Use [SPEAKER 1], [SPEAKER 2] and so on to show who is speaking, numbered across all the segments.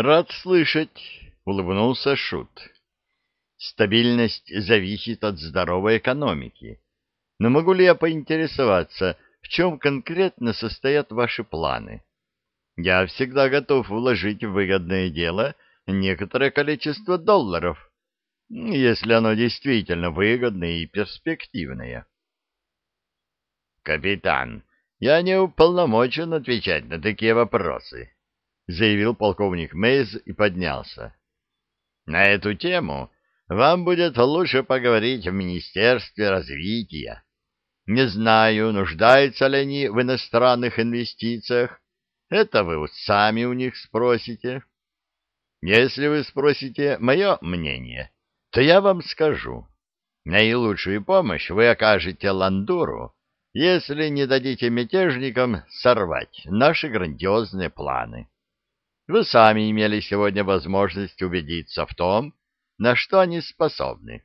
[SPEAKER 1] Рад слышать, улыбнулся Шут. Стабильность зависит от здоровой экономики. Но могу ли я поинтересоваться, в чем конкретно состоят ваши планы? Я всегда готов вложить в выгодное дело некоторое количество долларов, если оно действительно выгодное и перспективное. Капитан, я не уполномочен отвечать на такие вопросы, заявил полковник Мейз и поднялся. На эту тему вам будет лучше поговорить в Министерстве развития. Не знаю, нуждаются ли они в иностранных инвестициях. Это вы сами у них спросите. Если вы спросите мое мнение, то я вам скажу. Наилучшую помощь вы окажете Ландуру, если не дадите мятежникам сорвать наши грандиозные планы. Вы сами имели сегодня возможность убедиться в том, на что они способны.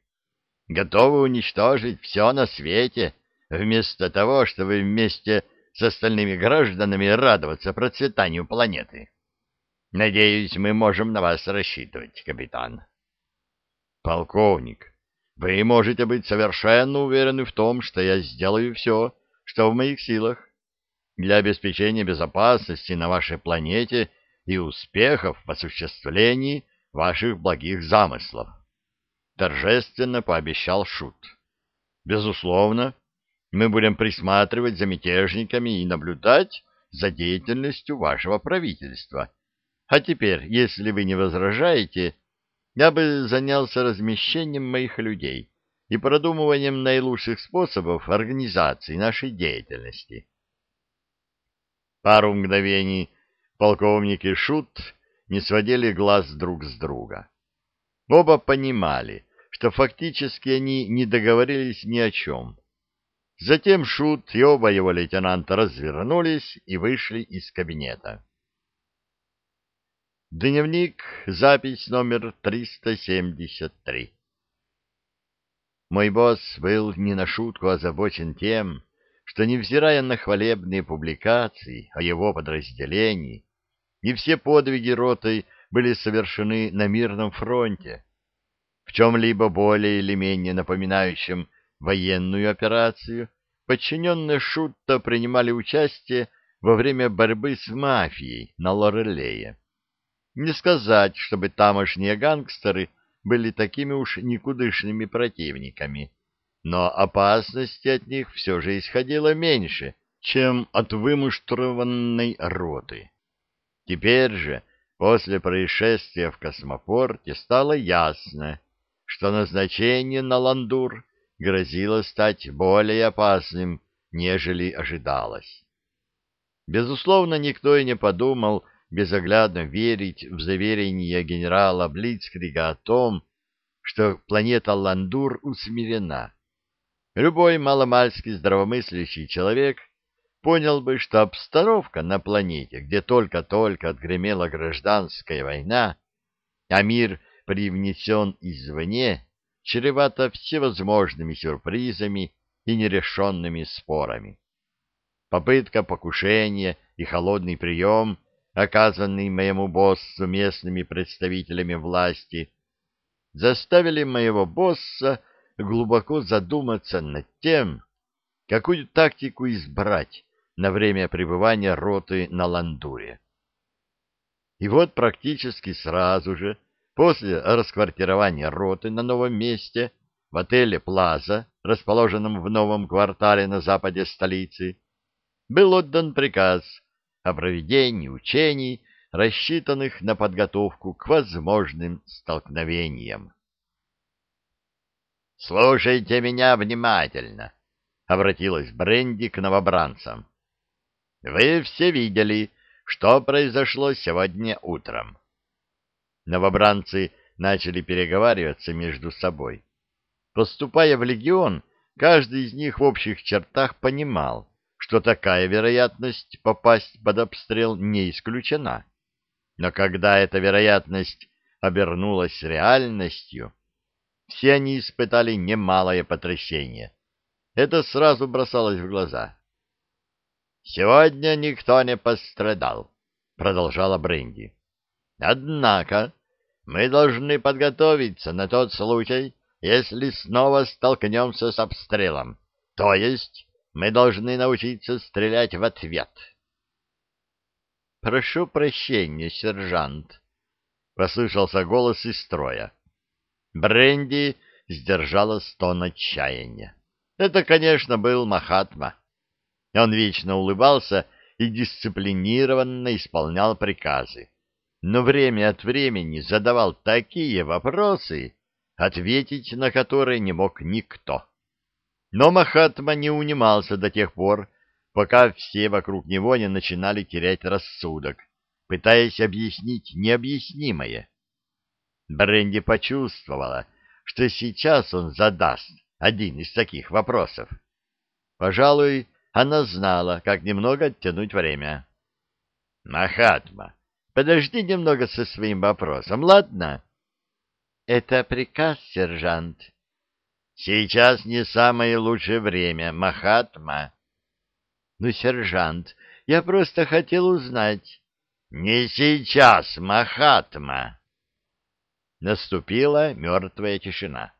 [SPEAKER 1] Готовы уничтожить все на свете, вместо того, чтобы вместе с остальными гражданами радоваться процветанию планеты. Надеюсь, мы можем на вас рассчитывать, капитан. Полковник, вы можете быть совершенно уверены в том, что я сделаю все, что в моих силах для обеспечения безопасности на вашей планете и успехов в осуществлении ваших благих замыслов. Торжественно пообещал Шут. Безусловно, мы будем присматривать за мятежниками и наблюдать за деятельностью вашего правительства. А теперь, если вы не возражаете, я бы занялся размещением моих людей и продумыванием наилучших способов организации нашей деятельности. Пару мгновений полковник и Шут не сводили глаз друг с друга. Оба понимали, что фактически они не договорились ни о чем. Затем Шут и оба его лейтенанта развернулись и вышли из кабинета. Дневник, запись номер 373. Мой босс был не на шутку озабочен тем, что, невзирая на хвалебные публикации о его подразделении, и все подвиги роты были совершены на мирном фронте, в чем-либо более или менее напоминающем военную операцию, подчиненные Шутта принимали участие во время борьбы с мафией на Лорелее. Не сказать, чтобы тамошние гангстеры были такими уж никудышными противниками, но опасности от них все же исходило меньше, чем от вымуштрованной роты. Теперь же, после происшествия в космопорте, стало ясно, что назначение на Ландур грозило стать более опасным, нежели ожидалось. Безусловно, никто и не подумал безоглядно верить в заверение генерала Блицкрига о том, что планета Ландур усмирена. Любой маломальски здравомыслящий человек — понял бы, что обстановка на планете, где только-только отгремела гражданская война, а мир привнесен извне, чревато всевозможными сюрпризами и нерешенными спорами. Попытка покушения и холодный прием, оказанный моему боссу местными представителями власти, заставили моего босса глубоко задуматься над тем, какую тактику избрать на время пребывания роты на Ландуре. И вот практически сразу же, после расквартирования роты на новом месте, в отеле «Плаза», расположенном в новом квартале на западе столицы, был отдан приказ о проведении учений, рассчитанных на подготовку к возможным столкновениям. «Слушайте меня внимательно», — обратилась Бренди к новобранцам. Вы все видели, что произошло сегодня утром. Новобранцы начали переговариваться между собой. Поступая в легион, каждый из них в общих чертах понимал, что такая вероятность попасть под обстрел не исключена. Но когда эта вероятность обернулась реальностью, все они испытали немалое потрясение. Это сразу бросалось в глаза. Сегодня никто не пострадал, продолжала Бренди. Однако мы должны подготовиться на тот случай, если снова столкнемся с обстрелом. То есть мы должны научиться стрелять в ответ. «Прошу прощения, сержант», — послышался голос из строя. Бренди сдержала стон отчаяния. Это, конечно, был Махатма. Он вечно улыбался и дисциплинированно исполнял приказы, но время от времени задавал такие вопросы, ответить на которые не мог никто. Но Махатма не унимался до тех пор, пока все вокруг него не начинали терять рассудок, пытаясь объяснить необъяснимое. Бренди почувствовала, что сейчас он задаст один из таких вопросов. Пожалуй, она знала, как немного оттянуть время. — Махатма, подожди немного со своим вопросом, ладно? — Это приказ, сержант. — Сейчас не самое лучшее время, Махатма. — Ну, сержант, я просто хотел узнать. — Не сейчас, Махатма. Наступила мертвая тишина.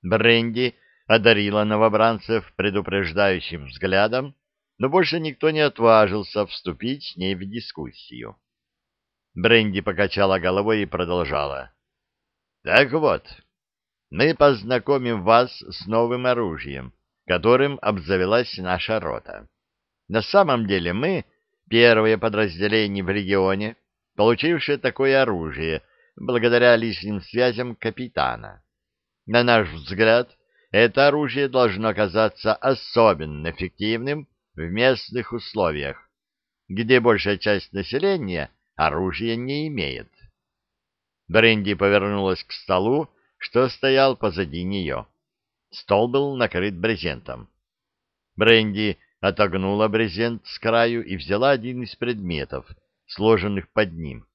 [SPEAKER 1] Бренди одарила новобранцев предупреждающим взглядом, но больше никто не отважился вступить с ней в дискуссию. Бренди покачала головой и продолжала. «Так вот, мы познакомим вас с новым оружием, которым обзавелась наша рота. На самом деле мы — первое подразделение в регионе, получившее такое оружие благодаря личным связям капитана. На наш взгляд, это оружие должно оказаться особенно эффективным в местных условиях, где большая часть населения оружия не имеет. Бренди повернулась к столу, что стоял позади нее. Стол был накрыт брезентом. Бренди отогнула брезент с краю и взяла один из предметов, сложенных под ним,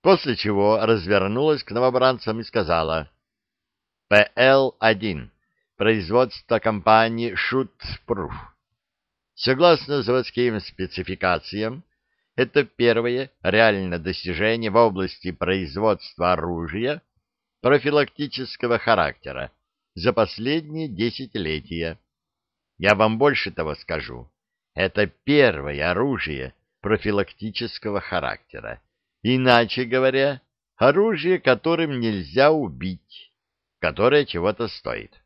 [SPEAKER 1] после чего развернулась к новобранцам и сказала «ПЛ-1 производства компании Шутпруф. Согласно заводским спецификациям, это первое реальное достижение в области производства оружия профилактического характера за последние десятилетия. Я вам больше того скажу. Это первое оружие профилактического характера. Иначе говоря, оружие, которым нельзя убить, которое чего-то стоит.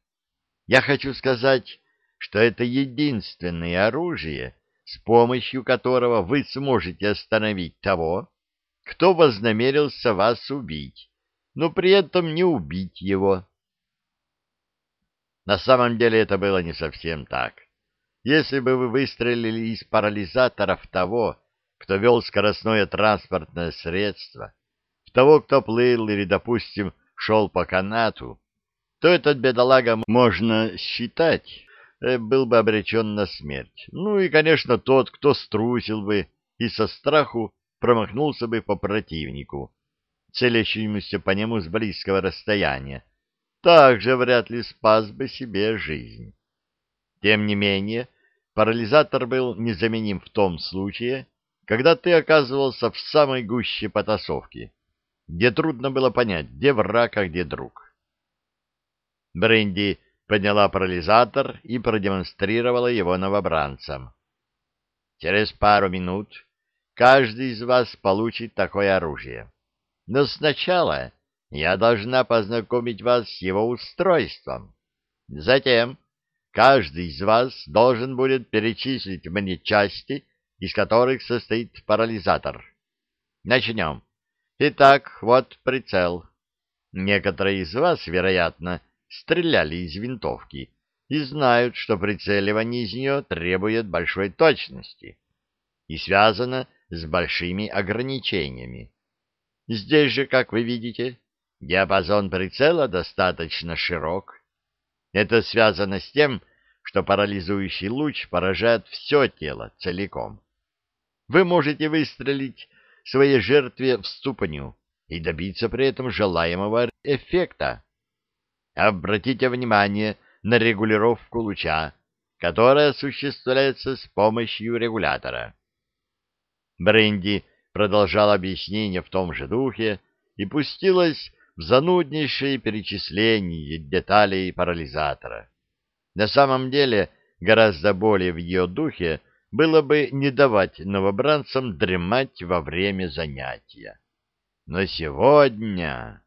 [SPEAKER 1] Я хочу сказать, что это единственное оружие, с помощью которого вы сможете остановить того, кто вознамерился вас убить, но при этом не убить его. На самом деле это было не совсем так. Если бы вы выстрелили из парализатора в того, кто вел скоростное транспортное средство, в того, кто плыл или, допустим, шел по канату, то этот бедолага, можно считать, э, был бы обречен на смерть. Ну и, конечно, тот, кто струсил бы и со страху промахнулся бы по противнику, целящемуся по нему с близкого расстояния, также вряд ли спас бы себе жизнь. Тем не менее, парализатор был незаменим в том случае, когда ты оказывался в самой гуще потасовки, где трудно было понять, где враг, а где друг. Бренди подняла парализатор и продемонстрировала его новобранцам. Через пару минут каждый из вас получит такое оружие. Но сначала я должна познакомить вас с его устройством. Затем каждый из вас должен будет перечислить мне части, из которых состоит парализатор. Начнем. Итак, вот прицел. Некоторые из вас, вероятно, стреляли из винтовки и знают, что прицеливание из нее требует большой точности и связано с большими ограничениями. Здесь же, как вы видите, диапазон прицела достаточно широк. Это связано с тем, что парализующий луч поражает все тело целиком. Вы можете выстрелить своей жертве в ступню и добиться при этом желаемого эффекта. Обратите внимание на регулировку луча, которая осуществляется с помощью регулятора. Бренди продолжала объяснение в том же духе и пустилась в зануднейшее перечисление деталей парализатора. На самом деле, гораздо более в ее духе было бы не давать новобранцам дремать во время занятия. Но сегодня...